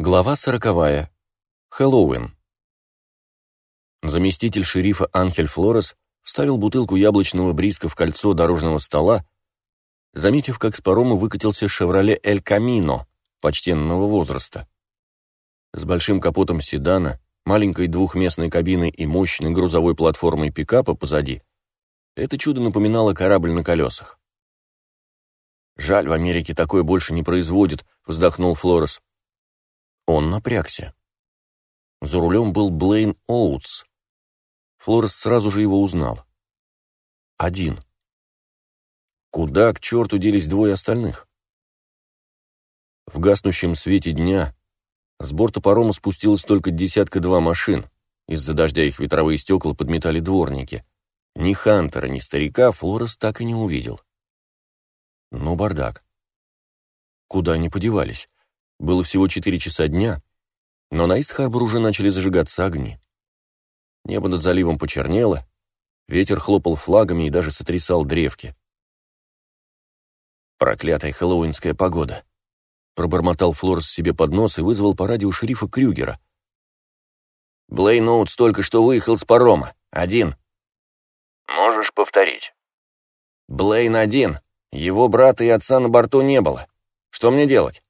Глава сороковая. Хэллоуин. Заместитель шерифа Анхель Флорес вставил бутылку яблочного бриска в кольцо дорожного стола, заметив, как с парома выкатился «Шевроле Эль Камино» почтенного возраста. С большим капотом седана, маленькой двухместной кабиной и мощной грузовой платформой пикапа позади, это чудо напоминало корабль на колесах. «Жаль, в Америке такое больше не производят», — вздохнул Флорес. Он напрягся. За рулем был Блейн Оутс. Флорес сразу же его узнал. Один. Куда к черту делись двое остальных? В гаснущем свете дня с борта парома спустилось только десятка-два машин. Из-за дождя их ветровые стекла подметали дворники. Ни Хантера, ни старика Флорес так и не увидел. Ну, бардак. Куда они подевались? Было всего четыре часа дня, но на Ист-Харбор уже начали зажигаться огни. Небо над заливом почернело, ветер хлопал флагами и даже сотрясал древки. «Проклятая хэллоуинская погода!» Пробормотал Флорс себе под нос и вызвал по радио шерифа Крюгера. «Блейн Оутс только что выехал с парома. Один». «Можешь повторить?» «Блейн один. Его брата и отца на борту не было. Что мне делать?»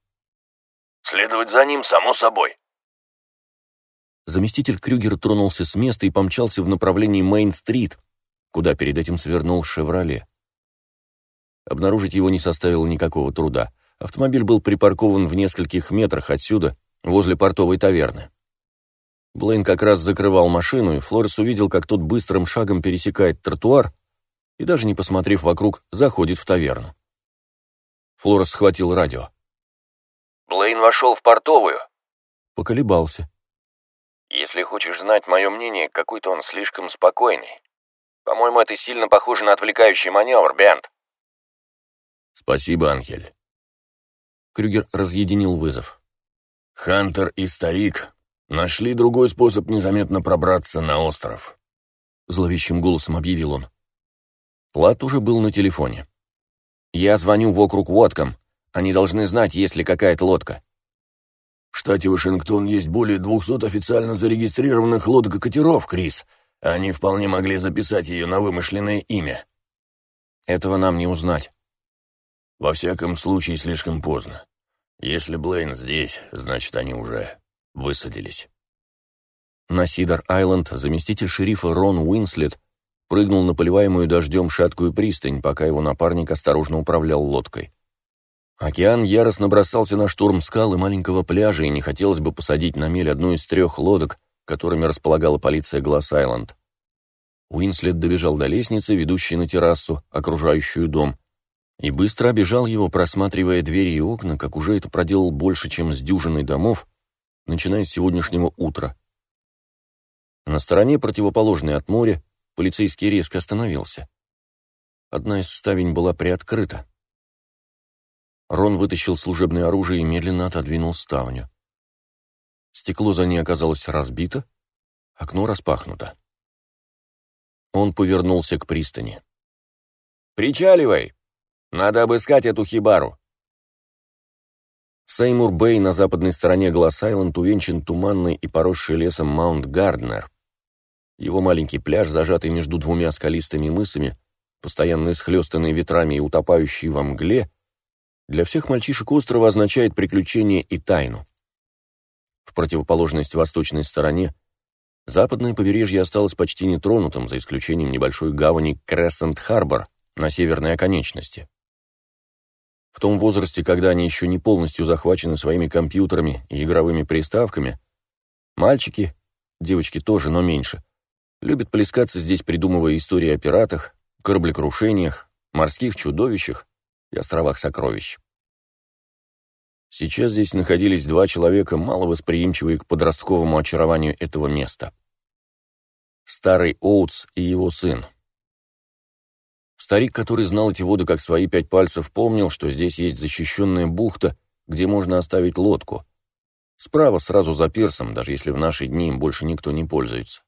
Следовать за ним, само собой. Заместитель Крюгер тронулся с места и помчался в направлении Мейн-стрит, куда перед этим свернул «Шевроле». Обнаружить его не составило никакого труда. Автомобиль был припаркован в нескольких метрах отсюда, возле портовой таверны. Блейн как раз закрывал машину, и Флорес увидел, как тот быстрым шагом пересекает тротуар и, даже не посмотрев вокруг, заходит в таверну. Флорес схватил радио. Блейн вошел в портовую. Поколебался. Если хочешь знать мое мнение, какой-то он слишком спокойный. По-моему, это сильно похоже на отвлекающий маневр, Бент. Спасибо, Анхель. Крюгер разъединил вызов. Хантер и старик нашли другой способ незаметно пробраться на остров. Зловещим голосом объявил он. Плат уже был на телефоне. «Я звоню в округ Уотком. Они должны знать, есть ли какая-то лодка. В штате Вашингтон есть более двухсот официально зарегистрированных лодок и катеров, Крис. Они вполне могли записать ее на вымышленное имя. Этого нам не узнать. Во всяком случае, слишком поздно. Если Блейн здесь, значит, они уже высадились. На Сидор-Айленд заместитель шерифа Рон Уинслет прыгнул на поливаемую дождем шаткую пристань, пока его напарник осторожно управлял лодкой. Океан яростно бросался на штурм скал и маленького пляжа, и не хотелось бы посадить на мель одну из трех лодок, которыми располагала полиция Гласс-Айленд. Уинслет добежал до лестницы, ведущей на террасу, окружающую дом, и быстро обежал его, просматривая двери и окна, как уже это проделал больше, чем с дюжиной домов, начиная с сегодняшнего утра. На стороне, противоположной от моря, полицейский резко остановился. Одна из ставень была приоткрыта. Рон вытащил служебное оружие и медленно отодвинул ставню. Стекло за ней оказалось разбито, окно распахнуто. Он повернулся к пристани. «Причаливай! Надо обыскать эту хибару!» Сеймур-Бэй на западной стороне Гласс-Айленд увенчан туманной и поросшей лесом Маунт-Гарднер. Его маленький пляж, зажатый между двумя скалистыми мысами, постоянно исхлестанный ветрами и утопающий во мгле, для всех мальчишек острова означает приключение и тайну. В противоположность восточной стороне, западное побережье осталось почти нетронутым, за исключением небольшой гавани Крессент-Харбор на северной оконечности. В том возрасте, когда они еще не полностью захвачены своими компьютерами и игровыми приставками, мальчики, девочки тоже, но меньше, любят плескаться здесь, придумывая истории о пиратах, кораблекрушениях, морских чудовищах и островах сокровищ. Сейчас здесь находились два человека, мало восприимчивые к подростковому очарованию этого места. Старый Оутс и его сын. Старик, который знал эти воды как свои пять пальцев, помнил, что здесь есть защищенная бухта, где можно оставить лодку. Справа, сразу за пирсом, даже если в наши дни им больше никто не пользуется.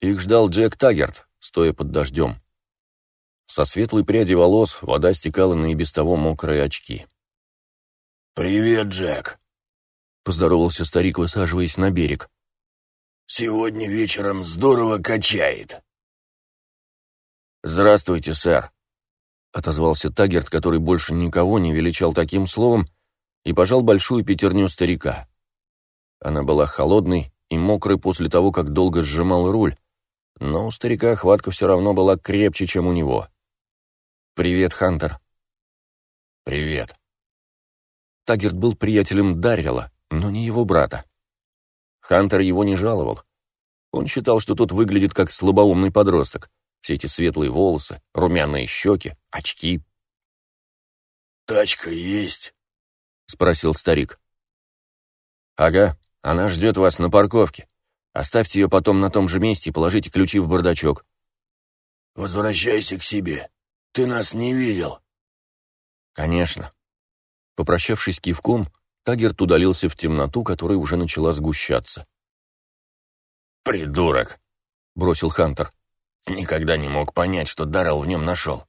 Их ждал Джек Таггерт, стоя под дождем. Со светлой пряди волос вода стекала на и без того мокрые очки. «Привет, Джек!» — поздоровался старик, высаживаясь на берег. «Сегодня вечером здорово качает». «Здравствуйте, сэр», — отозвался Тагерт, который больше никого не величал таким словом, и пожал большую пятерню старика. Она была холодной и мокрой после того, как долго сжимал руль, но у старика хватка все равно была крепче, чем у него. «Привет, Хантер». «Привет». Тагерт был приятелем Даррела, но не его брата. Хантер его не жаловал. Он считал, что тот выглядит как слабоумный подросток. Все эти светлые волосы, румяные щеки, очки. «Тачка есть?» — спросил старик. «Ага, она ждет вас на парковке. Оставьте ее потом на том же месте и положите ключи в бардачок». «Возвращайся к себе. Ты нас не видел». «Конечно». Попрощавшись кивком, Тагерт удалился в темноту, которая уже начала сгущаться. «Придурок!» — бросил Хантер. Никогда не мог понять, что Даррелл в нем нашел.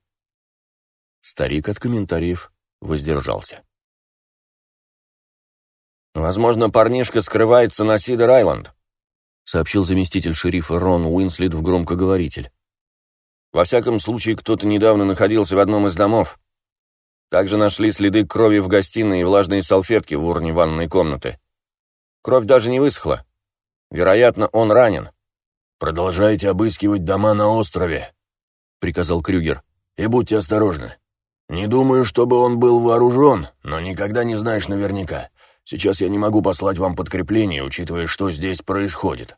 Старик от комментариев воздержался. «Возможно, парнишка скрывается на Сидер-Айленд», сообщил заместитель шерифа Рон Уинслет в громкоговоритель. «Во всяком случае, кто-то недавно находился в одном из домов. Также нашли следы крови в гостиной и влажные салфетки в урне ванной комнаты. Кровь даже не высохла. Вероятно, он ранен. «Продолжайте обыскивать дома на острове», — приказал Крюгер. «И будьте осторожны. Не думаю, чтобы он был вооружен, но никогда не знаешь наверняка. Сейчас я не могу послать вам подкрепление, учитывая, что здесь происходит.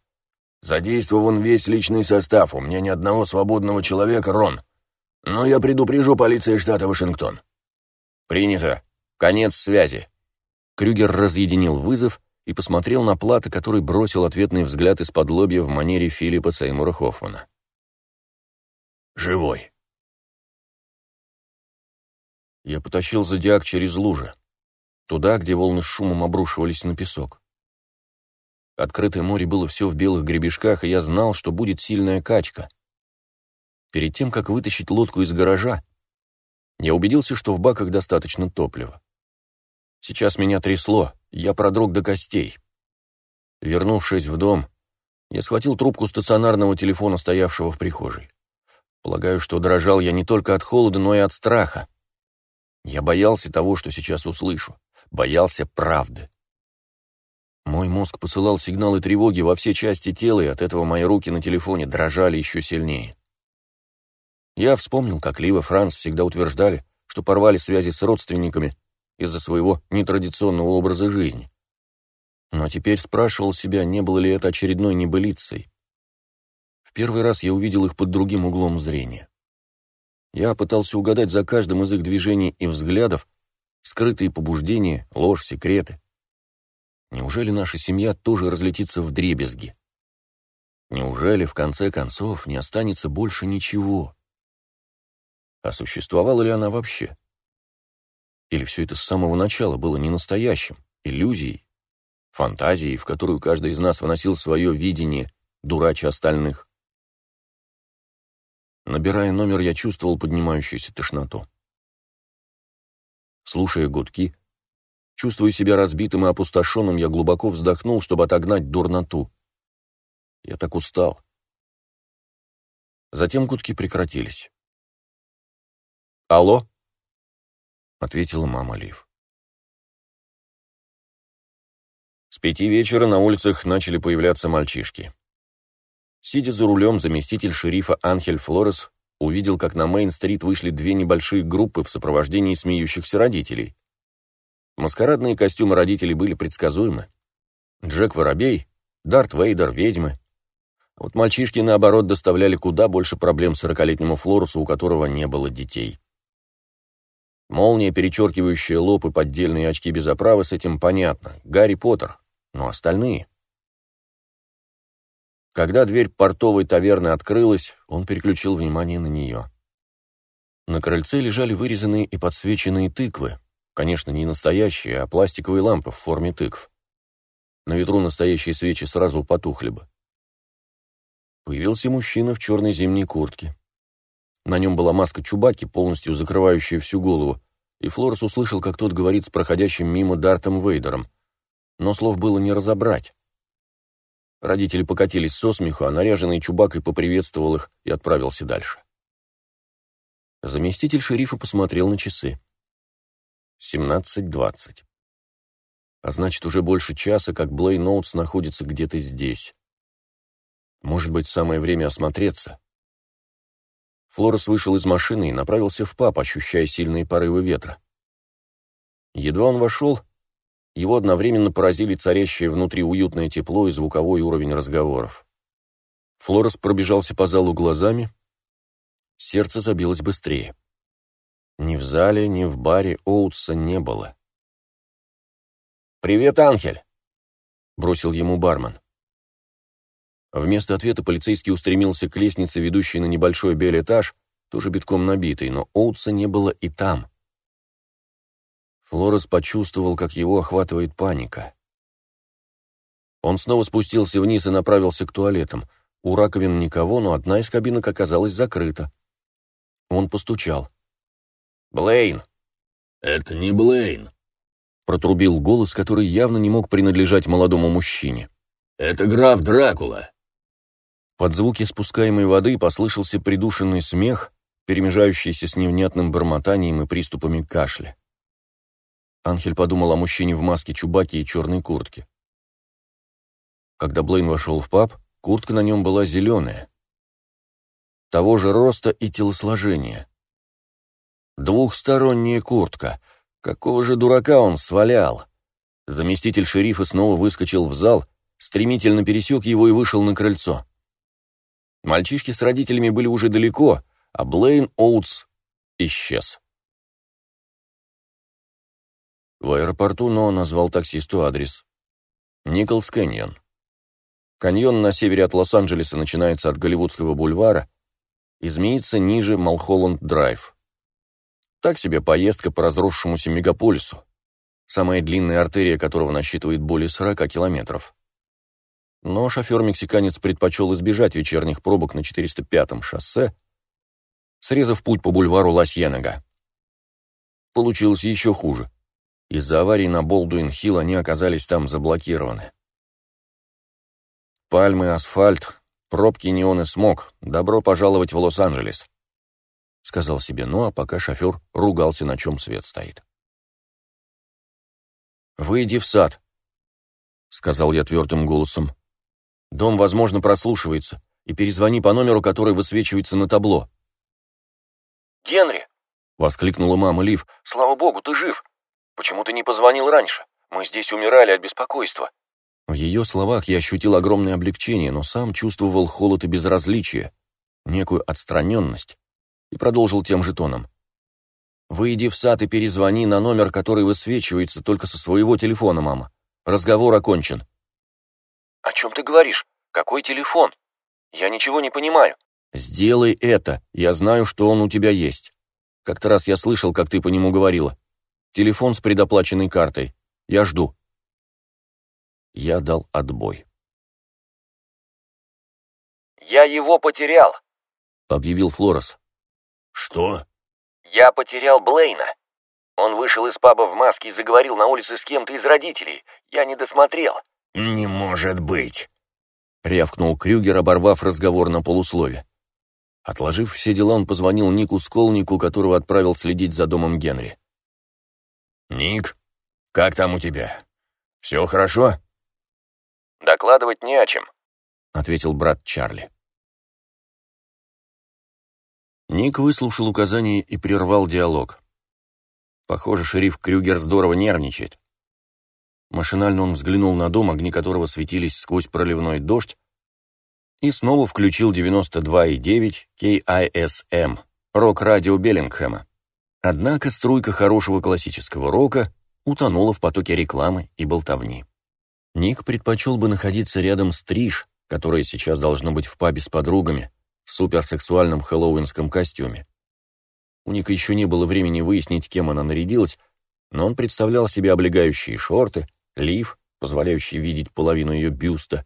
Задействован весь личный состав, у меня ни одного свободного человека, Рон. Но я предупрежу полиции штата Вашингтон». «Принято. Конец связи». Крюгер разъединил вызов и посмотрел на Плата, который бросил ответный взгляд из-под лобья в манере Филиппа Сеймура Хоффмана. «Живой». Я потащил зодиак через лужи, туда, где волны с шумом обрушивались на песок. Открытое море было все в белых гребешках, и я знал, что будет сильная качка. Перед тем, как вытащить лодку из гаража, я убедился, что в баках достаточно топлива. Сейчас меня трясло, я продрог до костей. Вернувшись в дом, я схватил трубку стационарного телефона, стоявшего в прихожей. Полагаю, что дрожал я не только от холода, но и от страха. Я боялся того, что сейчас услышу. Боялся правды. Мой мозг посылал сигналы тревоги во все части тела, и от этого мои руки на телефоне дрожали еще сильнее. Я вспомнил, как Лив и Франц всегда утверждали, что порвали связи с родственниками из-за своего нетрадиционного образа жизни. Но теперь спрашивал себя, не было ли это очередной небылицей. В первый раз я увидел их под другим углом зрения. Я пытался угадать за каждым из их движений и взглядов скрытые побуждения, ложь, секреты. Неужели наша семья тоже разлетится в дребезги? Неужели, в конце концов, не останется больше ничего? А существовала ли она вообще? Или все это с самого начала было не настоящим, иллюзией, фантазией, в которую каждый из нас выносил свое видение, дурача остальных? Набирая номер, я чувствовал поднимающуюся тошноту. Слушая гудки, чувствуя себя разбитым и опустошенным, я глубоко вздохнул, чтобы отогнать дурноту. Я так устал. Затем гудки прекратились. «Алло?» — ответила мама Лив. С пяти вечера на улицах начали появляться мальчишки. Сидя за рулем, заместитель шерифа Анхель Флорес увидел, как на Мейн-стрит вышли две небольшие группы в сопровождении смеющихся родителей. Маскарадные костюмы родителей были предсказуемы. Джек Воробей, Дарт Вейдер, ведьмы. Вот мальчишки, наоборот, доставляли куда больше проблем сорокалетнему Флорусу, у которого не было детей. Молния, перечеркивающая лоб и поддельные очки без оправы, с этим понятно. Гарри Поттер. Но остальные... Когда дверь портовой таверны открылась, он переключил внимание на нее. На крыльце лежали вырезанные и подсвеченные тыквы. Конечно, не настоящие, а пластиковые лампы в форме тыкв. На ветру настоящие свечи сразу потухли бы. Появился мужчина в черной зимней куртке. На нем была маска Чубаки, полностью закрывающая всю голову, и Флорес услышал, как тот говорит с проходящим мимо Дартом Вейдером. но слов было не разобрать. Родители покатились со смеху, а наряженный Чубакой поприветствовал их и отправился дальше. Заместитель шерифа посмотрел на часы. 17.20. А значит, уже больше часа, как Блей Ноутс находится где-то здесь. Может быть, самое время осмотреться. Флорес вышел из машины и направился в паб, ощущая сильные порывы ветра. Едва он вошел, его одновременно поразили царящее внутри уютное тепло и звуковой уровень разговоров. Флорес пробежался по залу глазами, сердце забилось быстрее. Ни в зале, ни в баре Оутса не было. «Привет, Анхель!» — бросил ему бармен. Вместо ответа полицейский устремился к лестнице, ведущей на небольшой белый этаж, тоже битком набитый, но Оутса не было и там. Флорес почувствовал, как его охватывает паника. Он снова спустился вниз и направился к туалетам. У раковин никого, но одна из кабинок оказалась закрыта. Он постучал. «Блейн!» «Это не Блейн», — протрубил голос, который явно не мог принадлежать молодому мужчине. «Это граф Дракула». Под звуки спускаемой воды послышался придушенный смех, перемежающийся с невнятным бормотанием и приступами кашля. Анхель подумал о мужчине в маске Чубаки и черной куртке. Когда Блейн вошел в паб, куртка на нем была зеленая. Того же роста и телосложения. Двухсторонняя куртка. Какого же дурака он свалял? Заместитель шерифа снова выскочил в зал, стремительно пересек его и вышел на крыльцо. Мальчишки с родителями были уже далеко, а Блейн Оутс исчез. В аэропорту Ноа назвал таксисту адрес. Николс Кэньон. Каньон на севере от Лос-Анджелеса начинается от Голливудского бульвара и змеится ниже Малхолланд-драйв. Так себе поездка по разросшемуся мегаполису, самая длинная артерия которого насчитывает более 40 километров. Но шофер-мексиканец предпочел избежать вечерних пробок на 405-м шоссе, срезав путь по бульвару Лас-Янага. Получилось еще хуже. Из-за аварии на Болдуин-Хилл они оказались там заблокированы. Пальмы, асфальт, пробки, неон и смог. Добро пожаловать в Лос-Анджелес. Сказал себе ну, а пока шофер ругался, на чем свет стоит. «Выйди в сад», — сказал я твердым голосом. «Дом, возможно, прослушивается, и перезвони по номеру, который высвечивается на табло». «Генри!» — воскликнула мама Лив. «Слава богу, ты жив! Почему ты не позвонил раньше? Мы здесь умирали от беспокойства». В ее словах я ощутил огромное облегчение, но сам чувствовал холод и безразличие, некую отстраненность, и продолжил тем же тоном. «Выйди в сад и перезвони на номер, который высвечивается только со своего телефона, мама. Разговор окончен». «О чем ты говоришь? Какой телефон? Я ничего не понимаю». «Сделай это, я знаю, что он у тебя есть. Как-то раз я слышал, как ты по нему говорила. Телефон с предоплаченной картой. Я жду». Я дал отбой. «Я его потерял», — объявил Флорес. «Что?» «Я потерял Блейна. Он вышел из паба в маске и заговорил на улице с кем-то из родителей. Я не досмотрел». «Не может быть!» — рявкнул Крюгер, оборвав разговор на полуслове. Отложив все дела, он позвонил Нику Сколнику, которого отправил следить за домом Генри. «Ник, как там у тебя? Все хорошо?» «Докладывать не о чем», — ответил брат Чарли. Ник выслушал указания и прервал диалог. Похоже, шериф Крюгер здорово нервничает. Машинально он взглянул на дом, огни которого светились сквозь проливной дождь, и снова включил 92,9 KISM, рок-радио Беллингхэма. Однако струйка хорошего классического рока утонула в потоке рекламы и болтовни. Ник предпочел бы находиться рядом с Триш, которая сейчас должна быть в пабе с подругами, в суперсексуальном хэллоуинском костюме. У Ника еще не было времени выяснить, кем она нарядилась, но он представлял себе облегающие шорты, лиф, позволяющий видеть половину ее бюста,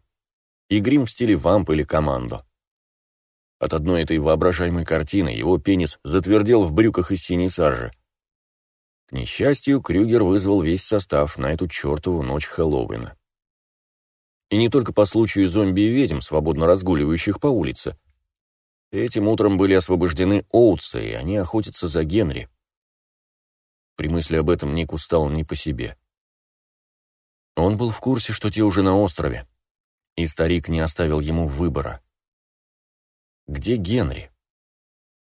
и грим в стиле вамп или командо. От одной этой воображаемой картины его пенис затвердел в брюках из синей саржи. К несчастью, Крюгер вызвал весь состав на эту чертову ночь Хэллоуина. И не только по случаю зомби и ведьм, свободно разгуливающих по улице. Этим утром были освобождены Оутсы, и они охотятся за Генри. При мысли об этом Ник устал не по себе. Он был в курсе, что те уже на острове, и старик не оставил ему выбора. Где Генри?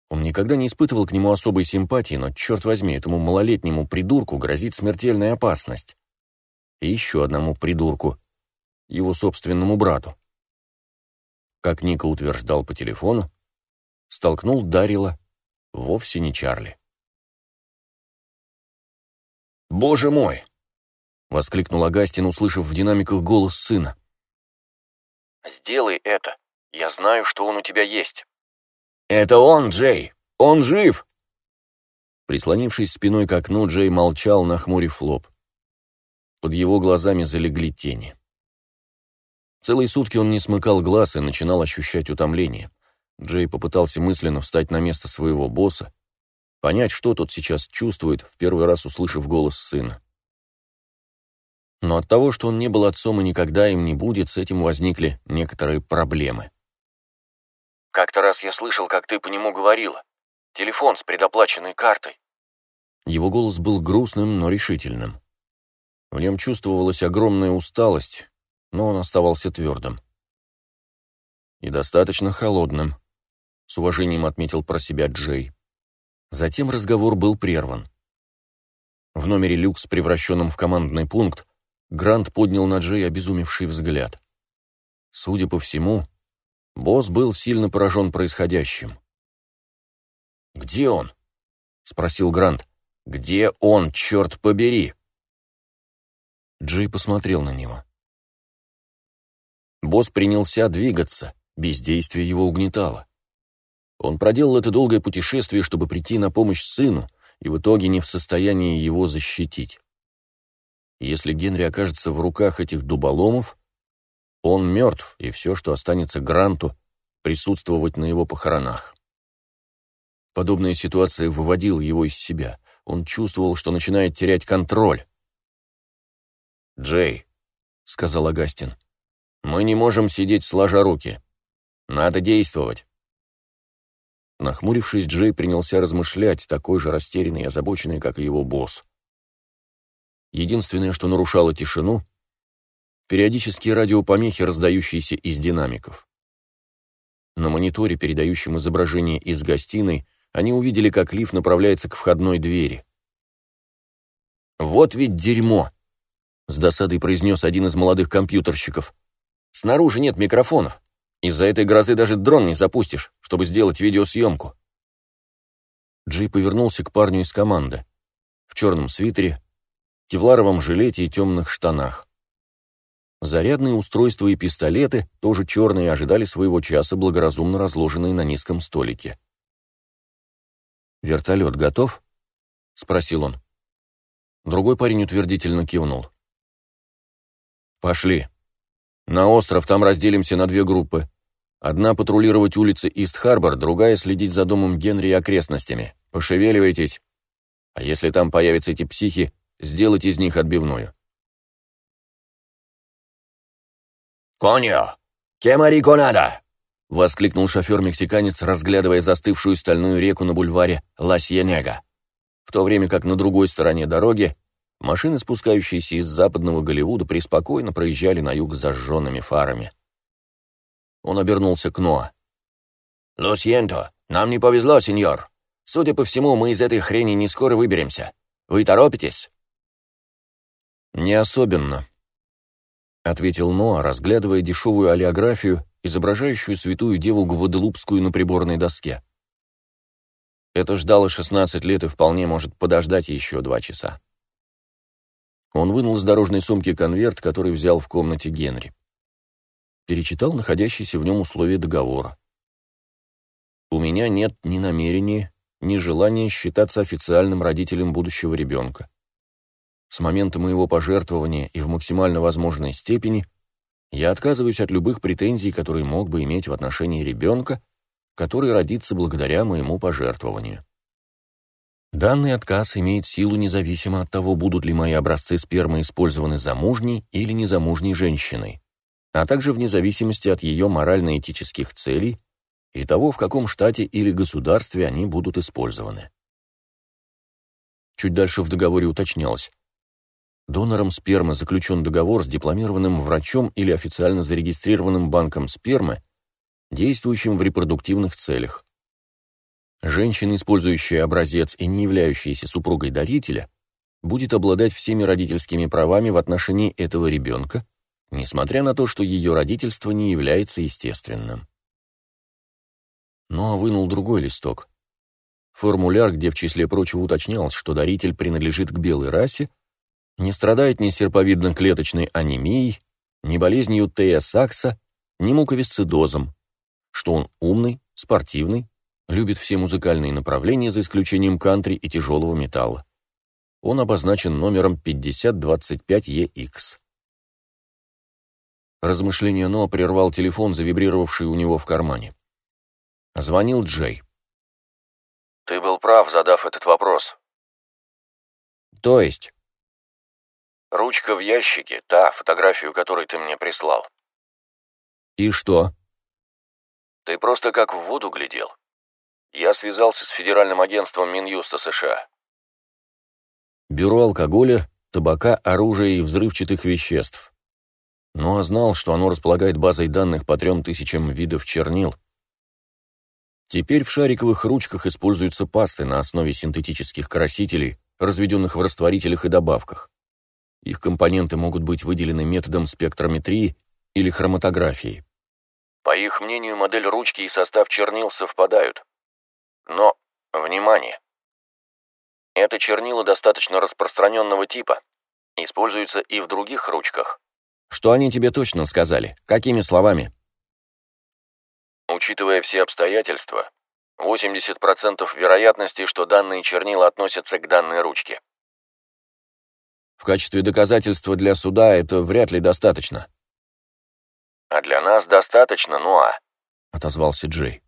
Он никогда не испытывал к нему особой симпатии, но, черт возьми, этому малолетнему придурку грозит смертельная опасность. И еще одному придурку, его собственному брату. Как Ника утверждал по телефону, столкнул Дарила вовсе не Чарли. «Боже мой!» — воскликнул Агастин, услышав в динамиках голос сына. «Сделай это. Я знаю, что он у тебя есть». «Это он, Джей! Он жив!» Прислонившись спиной к окну, Джей молчал, нахмурив лоб. Под его глазами залегли тени. Целые сутки он не смыкал глаз и начинал ощущать утомление. Джей попытался мысленно встать на место своего босса, понять, что тот сейчас чувствует, в первый раз услышав голос сына. Но от того, что он не был отцом и никогда им не будет, с этим возникли некоторые проблемы. «Как-то раз я слышал, как ты по нему говорила. Телефон с предоплаченной картой». Его голос был грустным, но решительным. В нем чувствовалась огромная усталость, но он оставался твердым. И достаточно холодным, с уважением отметил про себя Джей. Затем разговор был прерван. В номере люкс, превращенном в командный пункт, Грант поднял на Джей обезумевший взгляд. Судя по всему, босс был сильно поражен происходящим. «Где он?» — спросил Грант. «Где он, черт побери?» Джей посмотрел на него. Босс принялся двигаться, бездействие его угнетало. Он проделал это долгое путешествие, чтобы прийти на помощь сыну, и в итоге не в состоянии его защитить. Если Генри окажется в руках этих дуболомов, он мертв, и все, что останется Гранту, присутствовать на его похоронах. Подобная ситуация выводила его из себя. Он чувствовал, что начинает терять контроль. «Джей», — сказал Агастин, — «мы не можем сидеть сложа руки. Надо действовать». Нахмурившись, Джей принялся размышлять, такой же растерянный и озабоченный, как и его босс. Единственное, что нарушало тишину — периодические радиопомехи, раздающиеся из динамиков. На мониторе, передающем изображение из гостиной, они увидели, как лифт направляется к входной двери. «Вот ведь дерьмо!» — с досадой произнес один из молодых компьютерщиков. «Снаружи нет микрофонов. Из-за этой грозы даже дрон не запустишь, чтобы сделать видеосъемку. Джей повернулся к парню из команды. В черном свитере, кевларовом жилете и темных штанах. Зарядные устройства и пистолеты, тоже черные, ожидали своего часа, благоразумно разложенные на низком столике. «Вертолет готов?» — спросил он. Другой парень утвердительно кивнул. «Пошли», на остров там разделимся на две группы. Одна патрулировать улицы Ист-Харбор, другая следить за домом Генри и окрестностями. Пошевеливайтесь. А если там появятся эти психи, сделать из них отбивную. «Коньо! Кемарико надо!» — воскликнул шофер-мексиканец, разглядывая застывшую стальную реку на бульваре Ла-Сьенега, в то время как на другой стороне дороги Машины, спускающиеся из западного Голливуда, преспокойно проезжали на юг с зажженными фарами. Он обернулся к Ноа. «Ло сьенто, нам не повезло, сеньор. Судя по всему, мы из этой хрени не скоро выберемся. Вы торопитесь?» «Не особенно», — ответил Ноа, разглядывая дешевую олеографию, изображающую святую деву Гваделупскую на приборной доске. Это ждало 16 лет и вполне может подождать еще два часа. Он вынул из дорожной сумки конверт, который взял в комнате Генри. Перечитал находящиеся в нем условия договора. «У меня нет ни намерения, ни желания считаться официальным родителем будущего ребенка. С момента моего пожертвования и в максимально возможной степени я отказываюсь от любых претензий, которые мог бы иметь в отношении ребенка, который родится благодаря моему пожертвованию. Данный отказ имеет силу независимо от того, будут ли мои образцы спермы использованы замужней или незамужней женщиной, а также вне зависимости от ее морально-этических целей и того, в каком штате или государстве они будут использованы. Чуть дальше в договоре уточнялось. Донором спермы заключен договор с дипломированным врачом или официально зарегистрированным банком спермы, действующим в репродуктивных целях. Женщина, использующая образец и не являющаяся супругой дарителя, будет обладать всеми родительскими правами в отношении этого ребенка, несмотря на то, что ее родительство не является естественным. Но вынул другой листок. Формуляр, где в числе прочего уточнялось, что даритель принадлежит к белой расе, не страдает ни серповидно-клеточной анемией, ни болезнью Тея Сакса, ни муковисцидозом, что он умный, спортивный, любит все музыкальные направления за исключением кантри и тяжелого металла. Он обозначен номером 5025EX. Размышление Ноа прервал телефон, завибрировавший у него в кармане. Звонил Джей. «Ты был прав, задав этот вопрос». «То есть?» «Ручка в ящике, та, фотографию которой ты мне прислал». «И что?» «Ты просто как в воду глядел. Я связался с Федеральным агентством Минюста США». Бюро алкоголя, табака, оружия и взрывчатых веществ. Ну, знал, что оно располагает базой данных по трем тысячам видов чернил, Теперь в шариковых ручках используются пасты на основе синтетических красителей, разведенных в растворителях и добавках. Их компоненты могут быть выделены методом спектрометрии или хроматографии. По их мнению, модель ручки и состав чернил совпадают. Но, внимание! Это чернила достаточно распространенного типа. Используются и в других ручках. Что они тебе точно сказали? Какими словами? Учитывая все обстоятельства, 80% вероятности, что данные чернила относятся к данной ручке. В качестве доказательства для суда это вряд ли достаточно. А для нас достаточно, ну а? Отозвался Джей.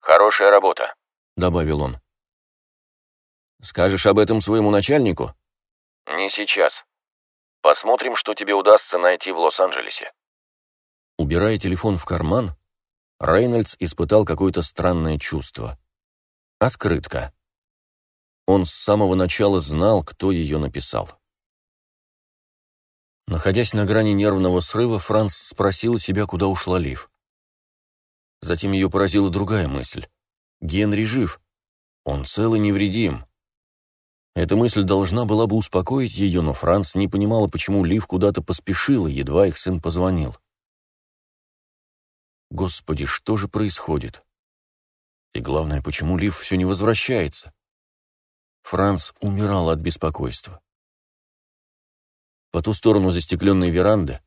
Хорошая работа, добавил он. Скажешь об этом своему начальнику? Не сейчас. Посмотрим, что тебе удастся найти в Лос-Анджелесе. Убирая телефон в карман, Рейнольдс испытал какое-то странное чувство. Открытка. Он с самого начала знал, кто ее написал. Находясь на грани нервного срыва, Франц спросил себя, куда ушла Лив. Затем ее поразила другая мысль. Генри жив. Он цел и невредим. Эта мысль должна была бы успокоить ее, но Франц не понимала, почему Лив куда-то поспешила, едва их сын позвонил. Господи, что же происходит? И главное, почему Лив все не возвращается? Франц умирал от беспокойства. По ту сторону застекленной веранды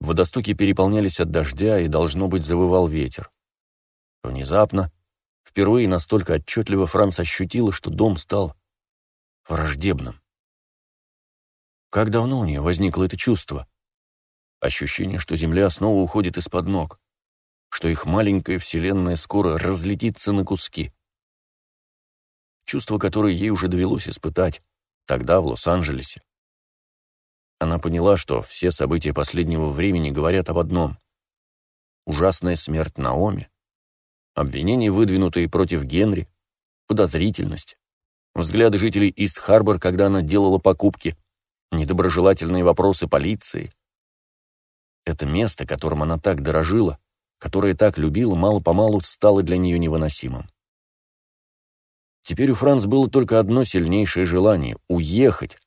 водостоки переполнялись от дождя, и, должно быть, завывал ветер. Внезапно, впервые настолько отчетливо Франц ощутила, что дом стал враждебным. Как давно у нее возникло это чувство? Ощущение, что земля снова уходит из-под ног что их маленькая вселенная скоро разлетится на куски. Чувство, которое ей уже довелось испытать тогда в Лос-Анджелесе. Она поняла, что все события последнего времени говорят об одном. Ужасная смерть Наоми, обвинения, выдвинутые против Генри, подозрительность, взгляды жителей Ист-Харбор, когда она делала покупки, недоброжелательные вопросы полиции. Это место, которым она так дорожила, которое так любила, мало-помалу стало для нее невыносимым. Теперь у Франц было только одно сильнейшее желание — уехать,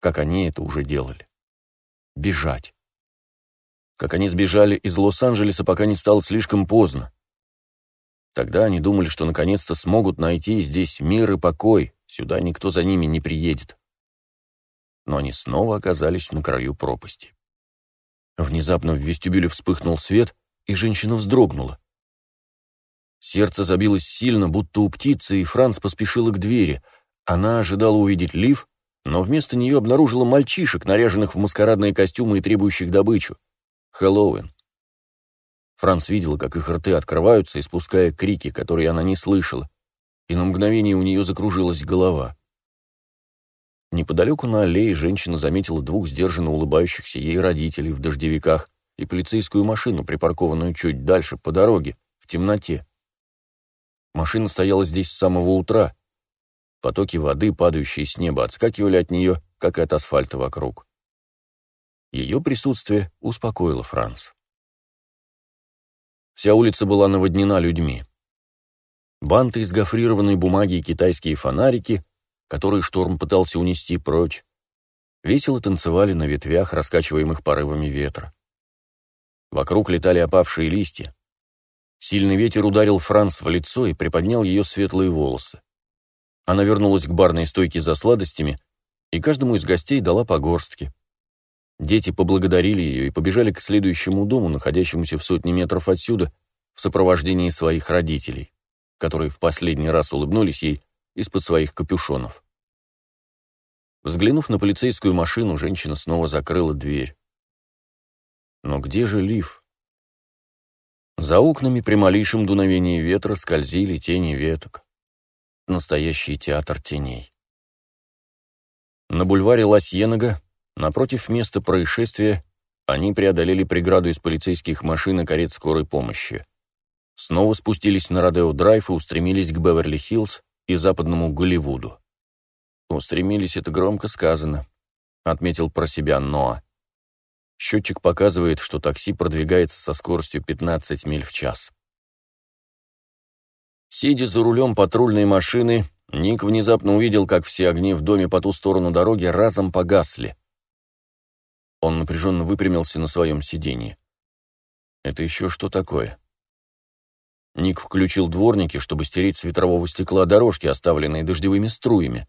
как они это уже делали. Бежать. Как они сбежали из Лос-Анджелеса, пока не стало слишком поздно. Тогда они думали, что наконец-то смогут найти здесь мир и покой, сюда никто за ними не приедет. Но они снова оказались на краю пропасти. Внезапно в вестибюле вспыхнул свет, и женщина вздрогнула. Сердце забилось сильно, будто у птицы, и Франц поспешила к двери. Она ожидала увидеть Лив, но вместо нее обнаружила мальчишек, наряженных в маскарадные костюмы и требующих добычу. Хэллоуин. Франц видела, как их рты открываются, испуская крики, которые она не слышала. и на мгновение у нее закружилась голова. Неподалеку на аллее женщина заметила двух сдержанно улыбающихся ей родителей в дождевиках и полицейскую машину, припаркованную чуть дальше, по дороге, в темноте. Машина стояла здесь с самого утра. Потоки воды, падающие с неба, отскакивали от нее, как и от асфальта вокруг. Ее присутствие успокоило Франц. Вся улица была наводнена людьми. Банты из гофрированной бумаги и китайские фонарики, которые шторм пытался унести прочь, весело танцевали на ветвях, раскачиваемых порывами ветра. Вокруг летали опавшие листья. Сильный ветер ударил Франц в лицо и приподнял ее светлые волосы. Она вернулась к барной стойке за сладостями и каждому из гостей дала по горстке. Дети поблагодарили ее и побежали к следующему дому, находящемуся в сотне метров отсюда, в сопровождении своих родителей, которые в последний раз улыбнулись ей из-под своих капюшонов. Взглянув на полицейскую машину, женщина снова закрыла дверь. Но где же Лив? За окнами при малейшем дуновении ветра скользили тени веток. Настоящий театр теней. На бульваре Ласьенага, напротив места происшествия, они преодолели преграду из полицейских машин и карет скорой помощи. Снова спустились на Родео-драйв и устремились к Беверли-Хиллз и западному Голливуду. «Устремились» — это громко сказано, — отметил про себя Ноа. Счетчик показывает, что такси продвигается со скоростью 15 миль в час. Сидя за рулем патрульной машины, Ник внезапно увидел, как все огни в доме по ту сторону дороги разом погасли. Он напряженно выпрямился на своем сиденье. Это еще что такое? Ник включил дворники, чтобы стереть с ветрового стекла дорожки, оставленные дождевыми струями.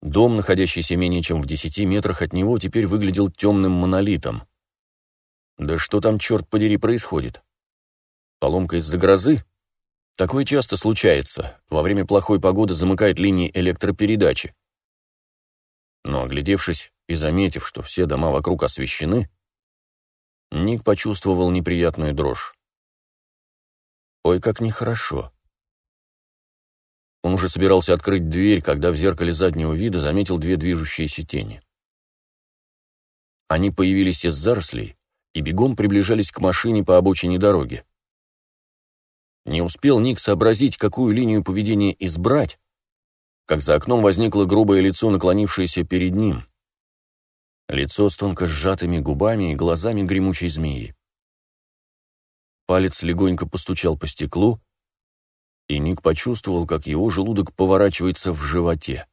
Дом, находящийся менее чем в десяти метрах от него, теперь выглядел темным монолитом. Да что там, черт подери, происходит? Поломка из-за грозы? Такое часто случается. Во время плохой погоды замыкает линии электропередачи. Но, оглядевшись и заметив, что все дома вокруг освещены, Ник почувствовал неприятную дрожь. Ой, как нехорошо. Он уже собирался открыть дверь, когда в зеркале заднего вида заметил две движущиеся тени. Они появились из зарослей и бегом приближались к машине по обочине дороги. Не успел Ник сообразить, какую линию поведения избрать, как за окном возникло грубое лицо, наклонившееся перед ним. Лицо с тонко сжатыми губами и глазами гремучей змеи. Палец легонько постучал по стеклу, и Ник почувствовал, как его желудок поворачивается в животе.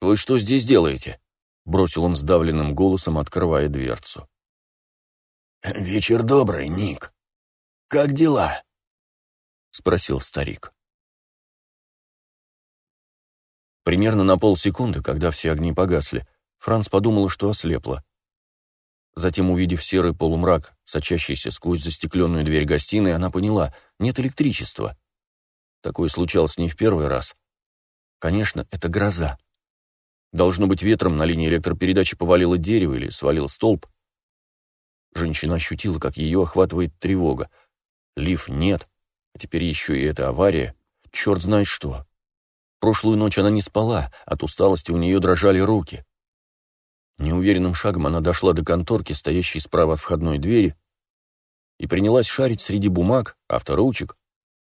«Вы что здесь делаете?» — бросил он сдавленным голосом, открывая дверцу. «Вечер добрый, Ник. Как дела?» — спросил старик. Примерно на полсекунды, когда все огни погасли, Франц подумал, что ослепла. Затем, увидев серый полумрак, сочащийся сквозь застекленную дверь гостиной, она поняла — нет электричества. Такое случалось не в первый раз. Конечно, это гроза. Должно быть, ветром на линии электропередачи повалило дерево или свалил столб. Женщина ощутила, как ее охватывает тревога. Лив нет, а теперь еще и эта авария. Черт знает что. Прошлую ночь она не спала, от усталости у нее дрожали руки. Неуверенным шагом она дошла до конторки, стоящей справа от входной двери, и принялась шарить среди бумаг, авторучек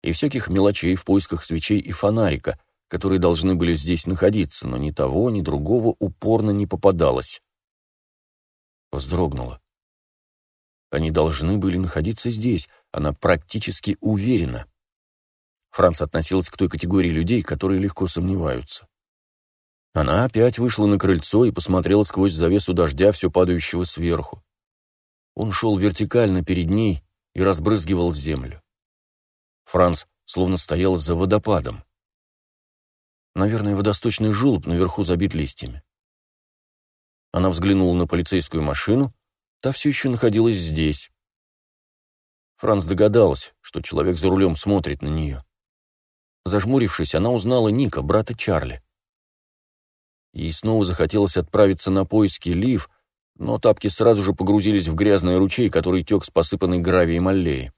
и всяких мелочей в поисках свечей и фонарика, которые должны были здесь находиться, но ни того, ни другого упорно не попадалось. Вздрогнула. Они должны были находиться здесь, она практически уверена. Франц относился к той категории людей, которые легко сомневаются. Она опять вышла на крыльцо и посмотрела сквозь завесу дождя, все падающего сверху. Он шел вертикально перед ней и разбрызгивал землю. Франц словно стоял за водопадом. Наверное, водосточный желоб наверху забит листьями. Она взглянула на полицейскую машину, та все еще находилась здесь. Франц догадался, что человек за рулем смотрит на нее. Зажмурившись, она узнала Ника, брата Чарли. Ей снова захотелось отправиться на поиски Лив, но тапки сразу же погрузились в грязный ручей, который тек с посыпанной гравием аллеи.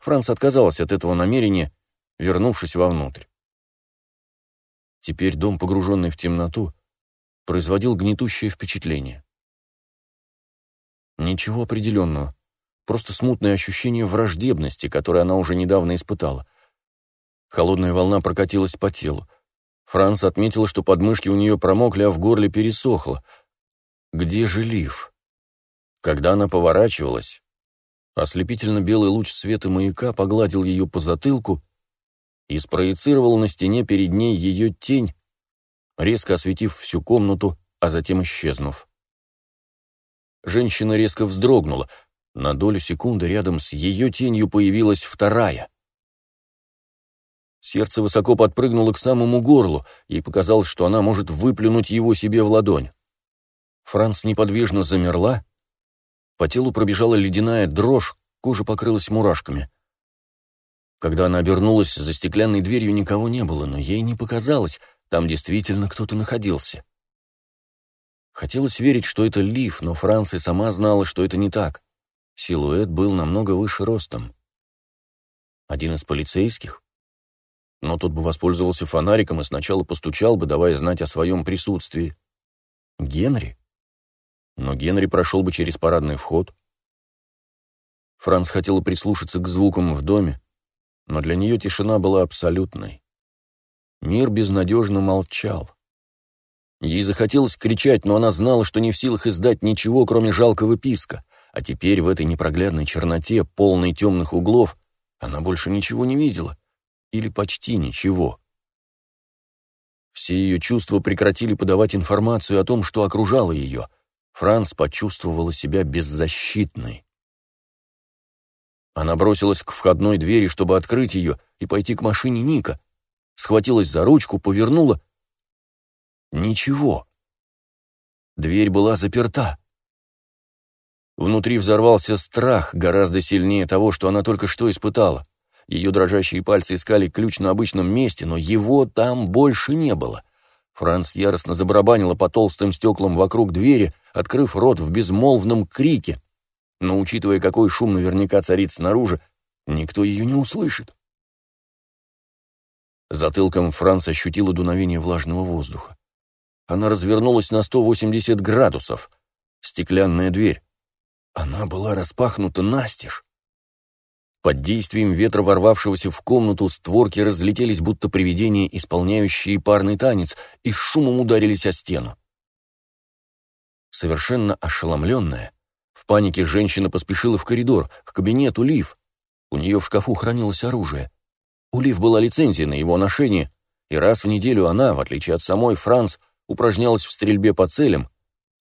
Франц отказалась от этого намерения вернувшись вовнутрь. Теперь дом, погруженный в темноту, производил гнетущее впечатление. Ничего определенного, просто смутное ощущение враждебности, которое она уже недавно испытала. Холодная волна прокатилась по телу. Франц отметила, что подмышки у нее промокли, а в горле пересохло. Где же лиф? Когда она поворачивалась, ослепительно белый луч света маяка погладил ее по затылку и спроецировал на стене перед ней ее тень, резко осветив всю комнату, а затем исчезнув. Женщина резко вздрогнула. На долю секунды рядом с ее тенью появилась вторая. Сердце высоко подпрыгнуло к самому горлу, ей показалось, что она может выплюнуть его себе в ладонь. Франц неподвижно замерла, по телу пробежала ледяная дрожь, кожа покрылась мурашками. Когда она обернулась, за стеклянной дверью никого не было, но ей не показалось, там действительно кто-то находился. Хотелось верить, что это Лив, но Франция сама знала, что это не так. Силуэт был намного выше ростом. Один из полицейских? Но тот бы воспользовался фонариком и сначала постучал бы, давая знать о своем присутствии. Генри? Но Генри прошел бы через парадный вход. Франц хотела прислушаться к звукам в доме, но для нее тишина была абсолютной. Мир безнадежно молчал. Ей захотелось кричать, но она знала, что не в силах издать ничего, кроме жалкого писка, а теперь в этой непроглядной черноте, полной темных углов, она больше ничего не видела. Или почти ничего. Все ее чувства прекратили подавать информацию о том, что окружало ее. Франц почувствовала себя беззащитной. Она бросилась к входной двери, чтобы открыть ее и пойти к машине Ника. Схватилась за ручку, повернула Ничего. Дверь была заперта. Внутри взорвался страх, гораздо сильнее того, что она только что испытала. Ее дрожащие пальцы искали ключ на обычном месте, но его там больше не было. Франц яростно забарабанила по толстым стеклам вокруг двери, открыв рот в безмолвном крике. Но, учитывая, какой шум наверняка царит снаружи, никто ее не услышит. Затылком Франц ощутила дуновение влажного воздуха. Она развернулась на 180 градусов. Стеклянная дверь. Она была распахнута настежь. Под действием ветра, ворвавшегося в комнату, створки разлетелись, будто привидения, исполняющие парный танец, и шумом ударились о стену. Совершенно ошеломленная, в панике женщина поспешила в коридор, к кабинету Лив. У нее в шкафу хранилось оружие. У Лив была лицензия на его ношение, и раз в неделю она, в отличие от самой Франц, упражнялась в стрельбе по целям,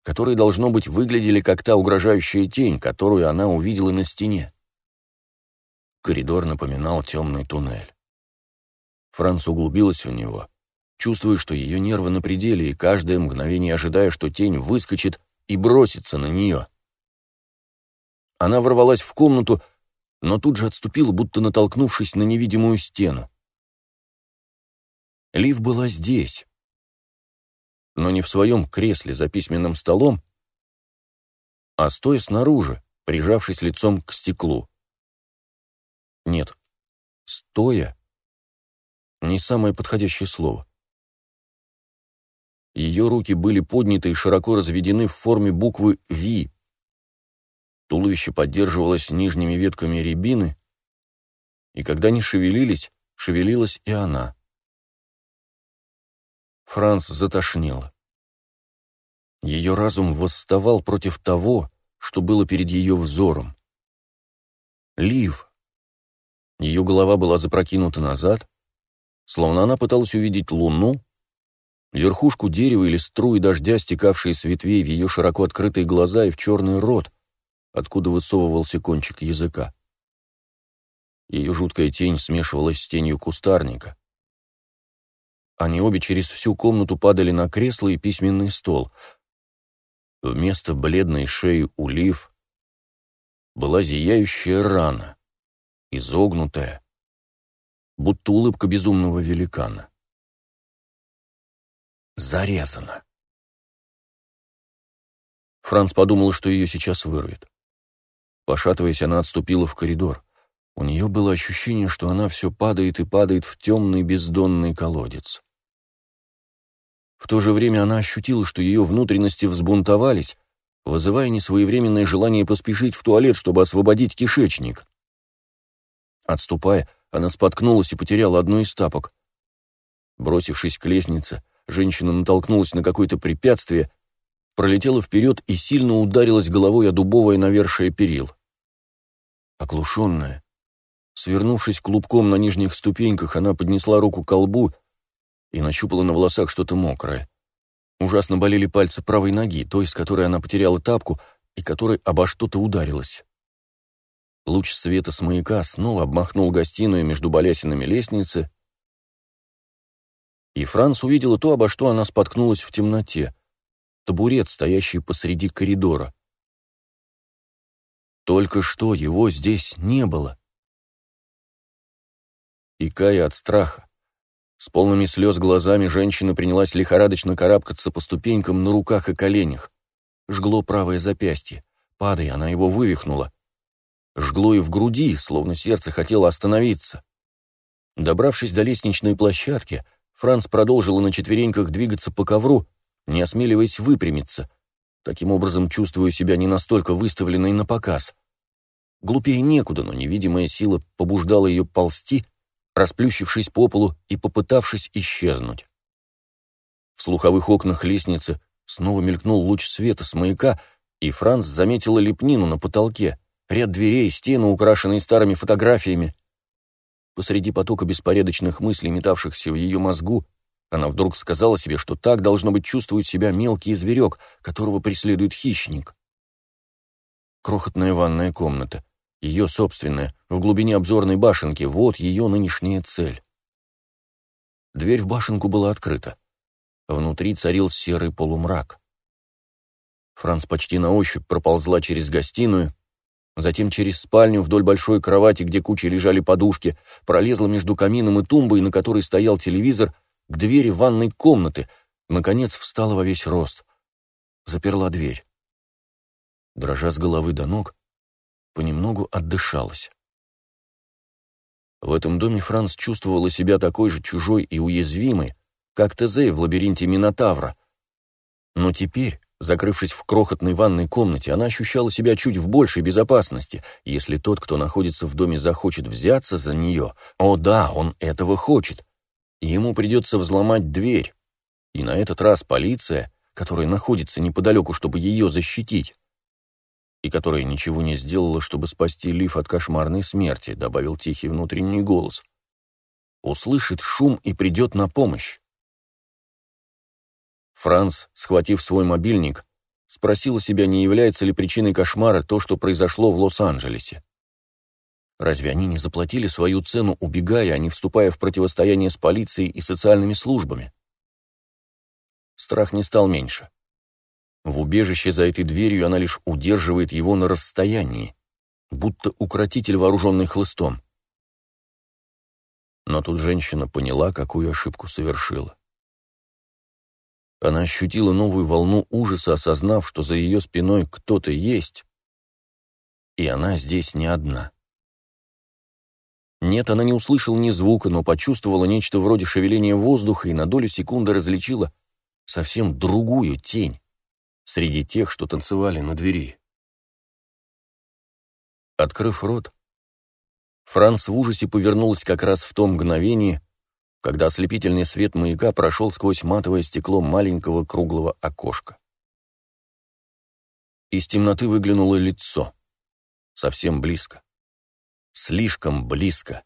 которые, должно быть, выглядели как та угрожающая тень, которую она увидела на стене. Коридор напоминал темный туннель. Франц углубилась в него, чувствуя, что ее нервы на пределе, и каждое мгновение ожидая, что тень выскочит и бросится на нее. Она ворвалась в комнату, но тут же отступила, будто натолкнувшись на невидимую стену. Лив была здесь, но не в своем кресле за письменным столом, а стоя снаружи, прижавшись лицом к стеклу. Нет, стоя — не самое подходящее слово. Ее руки были подняты и широко разведены в форме буквы «Ви». Туловище поддерживалось нижними ветками рябины, и когда они шевелились, шевелилась и она. Франц затошнило. Ее разум восставал против того, что было перед ее взором. Лив. Ее голова была запрокинута назад, словно она пыталась увидеть луну, верхушку дерева или струи дождя, стекавшие с ветвей в ее широко открытые глаза и в черный рот, откуда высовывался кончик языка. Ее жуткая тень смешивалась с тенью кустарника. Они обе через всю комнату падали на кресло и письменный стол. Вместо бледной шеи улив была зияющая рана, изогнутая, будто улыбка безумного великана. Зарезана. Франц подумал, что ее сейчас вырвет. Пошатываясь, она отступила в коридор. У нее было ощущение, что она все падает и падает в темный бездонный колодец. В то же время она ощутила, что ее внутренности взбунтовались, вызывая несвоевременное желание поспешить в туалет, чтобы освободить кишечник. Отступая, она споткнулась и потеряла одну из тапок. Бросившись к лестнице, женщина натолкнулась на какое-то препятствие, пролетела вперед и сильно ударилась головой о дубовое навершие перил. Оглушенная, свернувшись клубком на нижних ступеньках, она поднесла руку к колбу и нащупала на волосах что-то мокрое. Ужасно болели пальцы правой ноги, той, с которой она потеряла тапку и которой обо что-то ударилась. Луч света с маяка снова обмахнул гостиную между балясинами лестницы, и Франц увидела то, обо что она споткнулась в темноте — табурет, стоящий посреди коридора. Только что его здесь не было. Икая от страха, с полными слез глазами женщина принялась лихорадочно карабкаться по ступенькам на руках и коленях. Жгло правое запястье. Падая, она его вывихнула. Жгло и в груди, словно сердце хотело остановиться. Добравшись до лестничной площадки, Франц продолжила на четвереньках двигаться по ковру, не осмеливаясь выпрямиться, таким образом чувствуя себя не настолько выставленной на показ. Глупее некуда, но невидимая сила побуждала ее ползти, расплющившись по полу и попытавшись исчезнуть. В слуховых окнах лестницы снова мелькнул луч света с маяка, и Франц заметила лепнину на потолке, ряд дверей, стены, украшенные старыми фотографиями. Посреди потока беспорядочных мыслей, метавшихся в ее мозгу, она вдруг сказала себе, что так, должно быть, чувствует себя мелкий зверек, которого преследует хищник. Крохотная ванная комната — ее собственная, в глубине обзорной башенки, вот ее нынешняя цель. Дверь в башенку была открыта. Внутри царил серый полумрак. Франц почти на ощупь проползла через гостиную, затем через спальню вдоль большой кровати, где кучей лежали подушки, пролезла между камином и тумбой, на которой стоял телевизор, к двери ванной комнаты, наконец встала во весь рост. Заперла дверь. Дрожа с головы до ног, понемногу отдышалась. В этом доме Франц чувствовала себя такой же чужой и уязвимой, как Тезей в лабиринте Минотавра. Но теперь, закрывшись в крохотной ванной комнате, она ощущала себя чуть в большей безопасности, если тот, кто находится в доме, захочет взяться за нее. О да, он этого хочет. Ему придется взломать дверь. И на этот раз полиция, которая находится неподалеку, чтобы ее защитить, и которая ничего не сделала, чтобы спасти Лив от кошмарной смерти», — добавил тихий внутренний голос. «Услышит шум и придет на помощь». Франц, схватив свой мобильник, спросил себя, не является ли причиной кошмара то, что произошло в Лос-Анджелесе. Разве они не заплатили свою цену, убегая, а не вступая в противостояние с полицией и социальными службами? Страх не стал меньше. В убежище за этой дверью она лишь удерживает его на расстоянии, будто укротитель, вооруженный хлыстом. Но тут женщина поняла, какую ошибку совершила. Она ощутила новую волну ужаса, осознав, что за ее спиной кто-то есть, и она здесь не одна. Нет, она не услышала ни звука, но почувствовала нечто вроде шевеления воздуха и на долю секунды различила совсем другую тень среди тех, что танцевали на двери. Открыв рот, Франц в ужасе повернулась как раз в том мгновении, когда ослепительный свет маяка прошел сквозь матовое стекло маленького круглого окошка. Из темноты выглянуло лицо. Совсем близко. Слишком близко.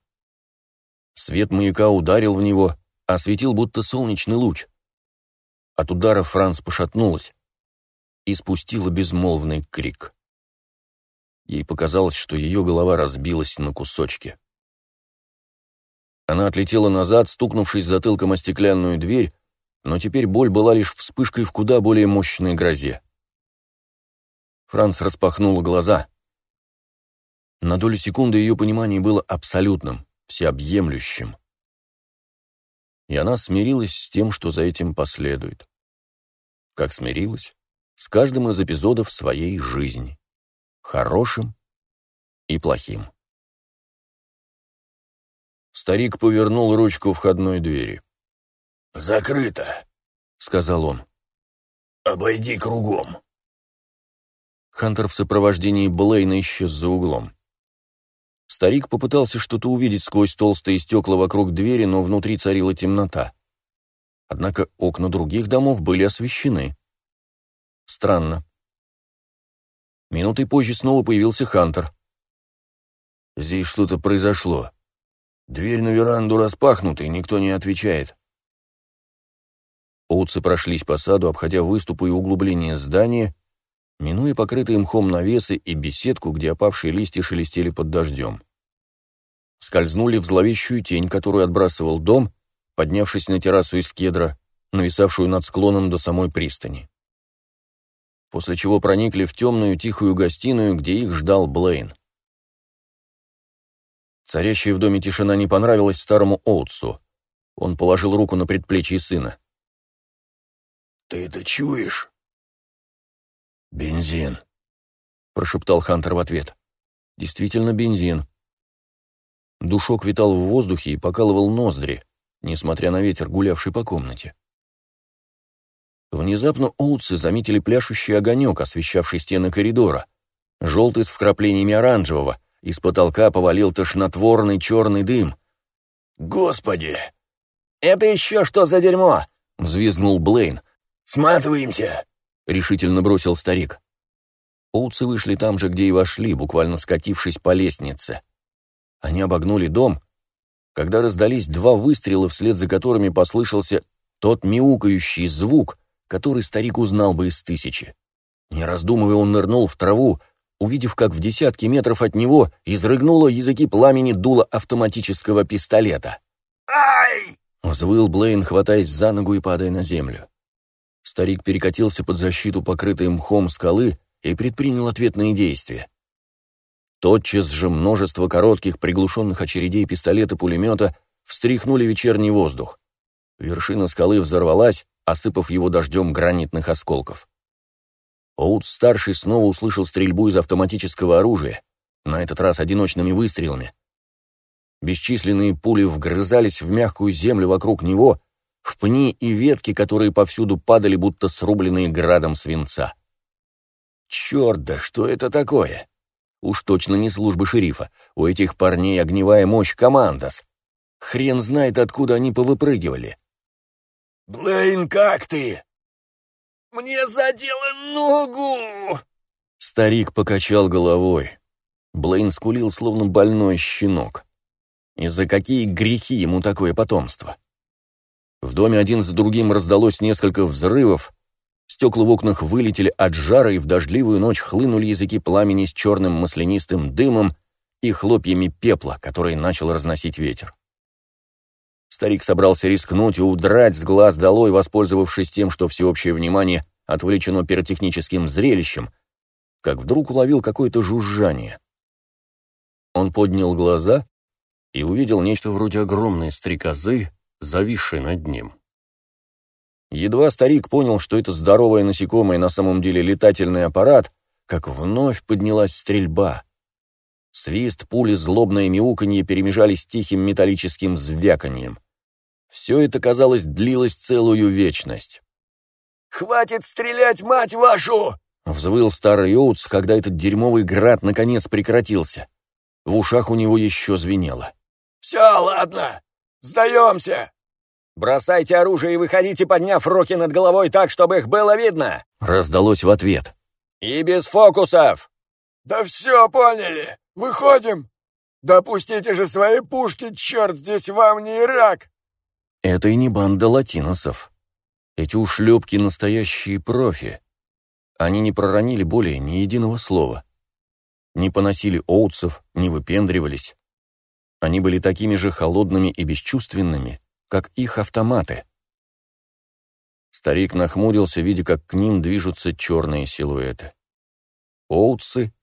Свет маяка ударил в него, осветил будто солнечный луч. От удара Франц пошатнулась и спустила безмолвный крик. Ей показалось, что ее голова разбилась на кусочки. Она отлетела назад, стукнувшись затылком о стеклянную дверь, но теперь боль была лишь вспышкой в куда более мощной грозе. Франц распахнула глаза. На долю секунды ее понимание было абсолютным, всеобъемлющим. И она смирилась с тем, что за этим последует. Как смирилась? с каждым из эпизодов своей жизни, хорошим и плохим. Старик повернул ручку входной двери. «Закрыто», — сказал он. «Обойди кругом». Хантер в сопровождении Блейна исчез за углом. Старик попытался что-то увидеть сквозь толстые стекла вокруг двери, но внутри царила темнота. Однако окна других домов были освещены. Странно. Минутой позже снова появился Хантер. «Здесь что-то произошло. Дверь на веранду распахнута, и никто не отвечает». Оутсы прошлись по саду, обходя выступы и углубления здания, минуя покрытые мхом навесы и беседку, где опавшие листья шелестели под дождем. Скользнули в зловещую тень, которую отбрасывал дом, поднявшись на террасу из кедра, нависавшую над склоном до самой пристани. После чего проникли в темную тихую гостиную, где их ждал Блейн. Царящая в доме тишина не понравилась старому Оутсу. Он положил руку на предплечье сына. «Ты это чуешь?» «Бензин», — прошептал Хантер в ответ. «Действительно бензин». Душок витал в воздухе и покалывал ноздри, несмотря на ветер, гулявший по комнате. Внезапно Оутсы заметили пляшущий огонек, освещавший стены коридора, желтый с вкраплениями оранжевого, из потолка повалил тошнотворный черный дым. «Господи!» «Это еще что за дерьмо?» — взвизгнул Блейн. «Сматываемся!» — решительно бросил старик. Оутсы вышли там же, где и вошли, буквально скатившись по лестнице. Они обогнули дом, когда раздались два выстрела, вслед за которыми послышался тот мяукающий звук, который старик узнал бы из тысячи. Не раздумывая, он нырнул в траву, увидев, как в десятки метров от него изрыгнуло языки пламени дуло автоматического пистолета. «Ай!» — взвыл Блейн, хватаясь за ногу и падая на землю. Старик перекатился под защиту покрытой мхом скалы и предпринял ответные действия. Тотчас же множество коротких приглушенных очередей пистолета-пулемета встряхнули вечерний воздух. Вершина скалы взорвалась, осыпав его дождем гранитных осколков. Оут-старший снова услышал стрельбу из автоматического оружия, на этот раз одиночными выстрелами. Бесчисленные пули вгрызались в мягкую землю вокруг него, в пни и ветки, которые повсюду падали, будто срубленные градом свинца. Черт, да что это такое? Уж точно не службы шерифа. У этих парней огневая мощь командос. Хрен знает, откуда они повыпрыгивали. «Блейн, как ты?» «Мне задело ногу!» Старик покачал головой. Блейн скулил, словно больной щенок. И за какие грехи ему такое потомство? В доме один за другим раздалось несколько взрывов, стекла в окнах вылетели от жара, и в дождливую ночь хлынули языки пламени с черным маслянистым дымом и хлопьями пепла, которые начал разносить ветер. Старик собрался рискнуть и удрать с глаз долой, воспользовавшись тем, что всеобщее внимание отвлечено пиротехническим зрелищем, как вдруг уловил какое-то жужжание. Он поднял глаза и увидел нечто вроде огромной стрекозы, зависшей над ним. Едва старик понял, что это здоровое насекомое на самом деле летательный аппарат, как вновь поднялась стрельба. Свист, пули, злобное мяуканье перемежались тихим металлическим звяканьем. Все это, казалось, длилось целую вечность. «Хватит стрелять, мать вашу!» — взвыл старый Оутс, когда этот дерьмовый град наконец прекратился. В ушах у него еще звенело. «Все, ладно, сдаемся!» «Бросайте оружие и выходите, подняв руки над головой так, чтобы их было видно!» — раздалось в ответ. «И без фокусов!» «Да все поняли! Выходим! Допустите же свои пушки, черт, здесь вам не Ирак!» Это и не банда латиносов. Эти ушлепки настоящие профи. Они не проронили более ни единого слова. Не поносили оутсов, не выпендривались. Они были такими же холодными и бесчувственными, как их автоматы. Старик нахмурился, видя, как к ним движутся черные силуэты. Оутсы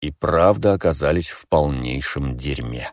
и правда оказались в полнейшем дерьме.